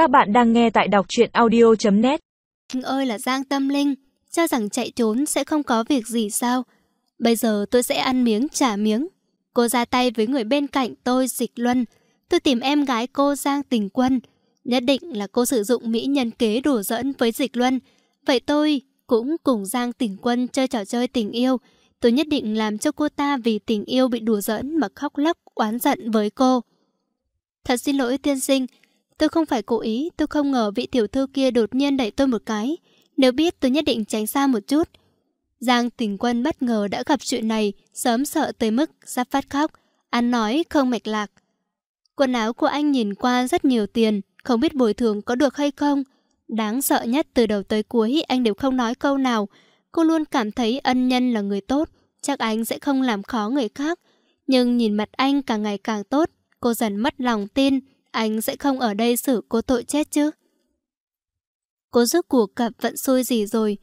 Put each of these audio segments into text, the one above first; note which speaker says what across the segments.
Speaker 1: Các bạn đang nghe tại đọc truyện audio.net
Speaker 2: Anh ơi là Giang Tâm Linh, cho rằng chạy trốn sẽ không có việc gì sao? Bây giờ tôi sẽ ăn miếng trả miếng. Cô ra tay với người bên cạnh tôi Dịch Luân. Tôi tìm em gái cô Giang Tình Quân. Nhất định là cô sử dụng mỹ nhân kế đùa dẫn với Dịch Luân. Vậy tôi cũng cùng Giang Tình Quân chơi trò chơi tình yêu. Tôi nhất định làm cho cô ta vì tình yêu bị đùa dẫn mà khóc lóc oán giận với cô. Thật xin lỗi tiên sinh, tôi không phải cố ý, tôi không ngờ vị tiểu thư kia đột nhiên đẩy tôi một cái. Nếu biết tôi nhất định tránh xa một chút. Giang tình quân bất ngờ đã gặp chuyện này, sớm sợ tới mức sắp phát khóc. Anh nói không mạch lạc. Quần áo của anh nhìn qua rất nhiều tiền, không biết bồi thường có được hay không. Đáng sợ nhất từ đầu tới cuối anh đều không nói câu nào. Cô luôn cảm thấy ân nhân là người tốt, chắc anh sẽ không làm khó người khác. Nhưng nhìn mặt anh càng ngày càng tốt, cô dần mất lòng tin, anh sẽ không ở đây xử cô tội chết chứ. Cô rước cuộc gặp vận xui gì rồi.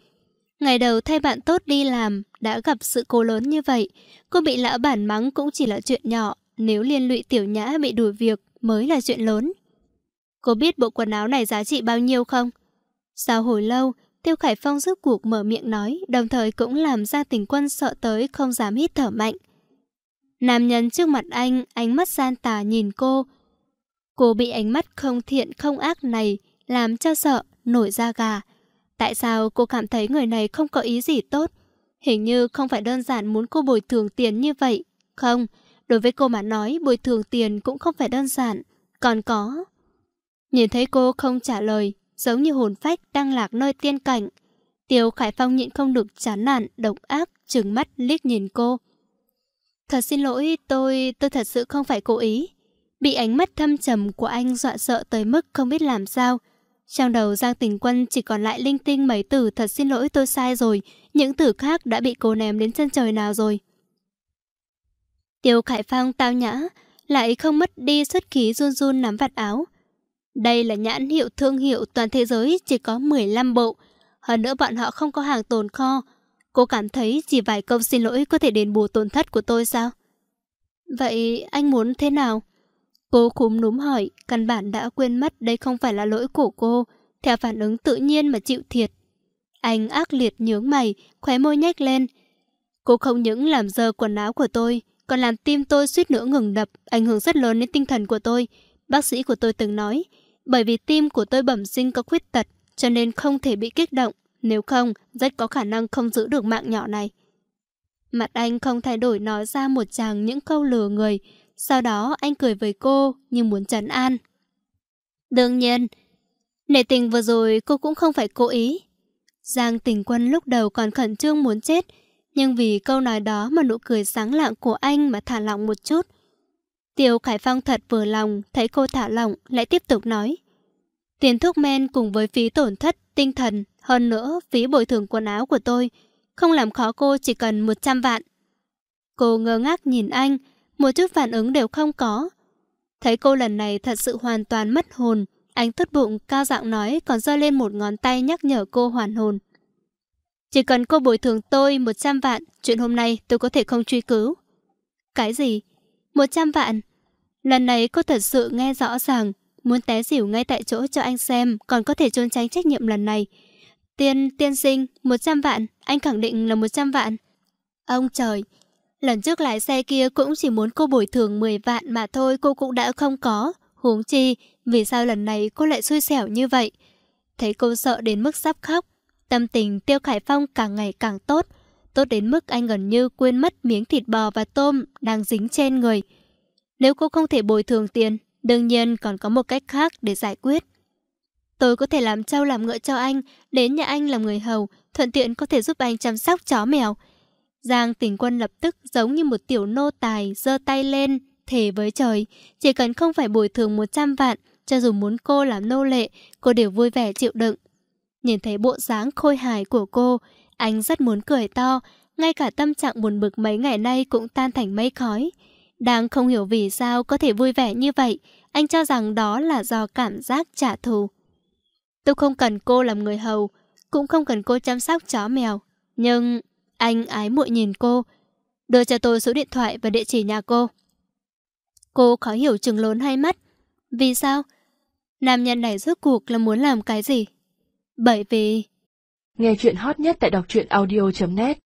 Speaker 2: Ngày đầu thay bạn tốt đi làm, đã gặp sự cố lớn như vậy. Cô bị lão bản mắng cũng chỉ là chuyện nhỏ, nếu liên lụy tiểu nhã bị đuổi việc mới là chuyện lớn. Cô biết bộ quần áo này giá trị bao nhiêu không? Sau hồi lâu, Tiêu Khải Phong rước cuộc mở miệng nói, đồng thời cũng làm ra tình quân sợ tới không dám hít thở mạnh. Nam nhân trước mặt anh, ánh mắt gian tà nhìn cô. Cô bị ánh mắt không thiện không ác này làm cho sợ, nổi da gà. Tại sao cô cảm thấy người này không có ý gì tốt? Hình như không phải đơn giản muốn cô bồi thường tiền như vậy. Không, đối với cô mà nói bồi thường tiền cũng không phải đơn giản. Còn có... Nhìn thấy cô không trả lời, giống như hồn phách đang lạc nơi tiên cảnh. Tiêu Khải Phong nhịn không được chán nản, độc ác, trừng mắt liếc nhìn cô. Thật xin lỗi, tôi, tôi thật sự không phải cố ý. Bị ánh mắt thâm trầm của anh dọa sợ tới mức không biết làm sao. Trong đầu Giang Tình Quân chỉ còn lại linh tinh mấy từ thật xin lỗi tôi sai rồi, những từ khác đã bị cô ném đến chân trời nào rồi. Tiêu Khải Phong tao nhã, lại không mất đi xuất khí run run nắm vạt áo. Đây là nhãn hiệu thương hiệu toàn thế giới chỉ có 15 bộ, hơn nữa bọn họ không có hàng tồn kho, Cô cảm thấy chỉ vài câu xin lỗi có thể đền bù tổn thất của tôi sao? Vậy anh muốn thế nào? Cô cúm núm hỏi, căn bản đã quên mất đây không phải là lỗi của cô, theo phản ứng tự nhiên mà chịu thiệt. Anh ác liệt nhướng mày, khóe môi nhếch lên. Cô không những làm dơ quần áo của tôi, còn làm tim tôi suýt nữa ngừng đập, ảnh hưởng rất lớn đến tinh thần của tôi. Bác sĩ của tôi từng nói, bởi vì tim của tôi bẩm sinh có khuyết tật, cho nên không thể bị kích động, nếu không, rất có khả năng không giữ được mạng nhỏ này. Mặt anh không thay đổi nói ra một chàng những câu lừa người. Sau đó anh cười với cô như muốn trấn an. Đương nhiên, nể tình vừa rồi cô cũng không phải cố ý. Giang tình quân lúc đầu còn khẩn trương muốn chết, nhưng vì câu nói đó mà nụ cười sáng lạng của anh mà thả lỏng một chút. Tiêu Khải Phong thật vừa lòng, thấy cô thả lỏng, lại tiếp tục nói. Tiền thuốc men cùng với phí tổn thất, tinh thần hơn nữa, phí bồi thường quần áo của tôi không làm khó cô chỉ cần 100 vạn. Cô ngơ ngác nhìn anh, một chút phản ứng đều không có. Thấy cô lần này thật sự hoàn toàn mất hồn, anh tốt bụng cao giọng nói còn giơ lên một ngón tay nhắc nhở cô hoàn hồn. Chỉ cần cô bồi thường tôi 100 vạn, chuyện hôm nay tôi có thể không truy cứu. Cái gì? 100 vạn? Lần này cô thật sự nghe rõ ràng, muốn té xỉu ngay tại chỗ cho anh xem, còn có thể trốn tránh trách nhiệm lần này. Tiên, tiên sinh, 100 vạn, anh khẳng định là 100 vạn. Ông trời, lần trước lái xe kia cũng chỉ muốn cô bồi thường 10 vạn mà thôi cô cũng đã không có. Huống chi, vì sao lần này cô lại xui xẻo như vậy? Thấy cô sợ đến mức sắp khóc, tâm tình Tiêu Khải Phong càng ngày càng tốt. Tốt đến mức anh gần như quên mất miếng thịt bò và tôm đang dính trên người. Nếu cô không thể bồi thường tiền, đương nhiên còn có một cách khác để giải quyết. Tôi có thể làm trâu làm ngựa cho anh, đến nhà anh làm người hầu, thuận tiện có thể giúp anh chăm sóc chó mèo. Giang tình quân lập tức giống như một tiểu nô tài, giơ tay lên, thề với trời. Chỉ cần không phải bồi thường 100 vạn, cho dù muốn cô làm nô lệ, cô đều vui vẻ chịu đựng. Nhìn thấy bộ dáng khôi hài của cô, anh rất muốn cười to, ngay cả tâm trạng buồn bực mấy ngày nay cũng tan thành mây khói. Đang không hiểu vì sao có thể vui vẻ như vậy, anh cho rằng đó là do cảm giác trả thù. Tôi không cần cô làm người hầu, cũng không cần cô chăm sóc chó mèo. Nhưng anh ái muội nhìn cô, đưa cho tôi số điện thoại và địa chỉ nhà cô. Cô khó hiểu chừng lớn hai mắt. Vì sao? Nam nhân này rốt cuộc là muốn làm cái gì? Bởi vì...
Speaker 1: Nghe chuyện hot nhất tại đọc truyện audio.net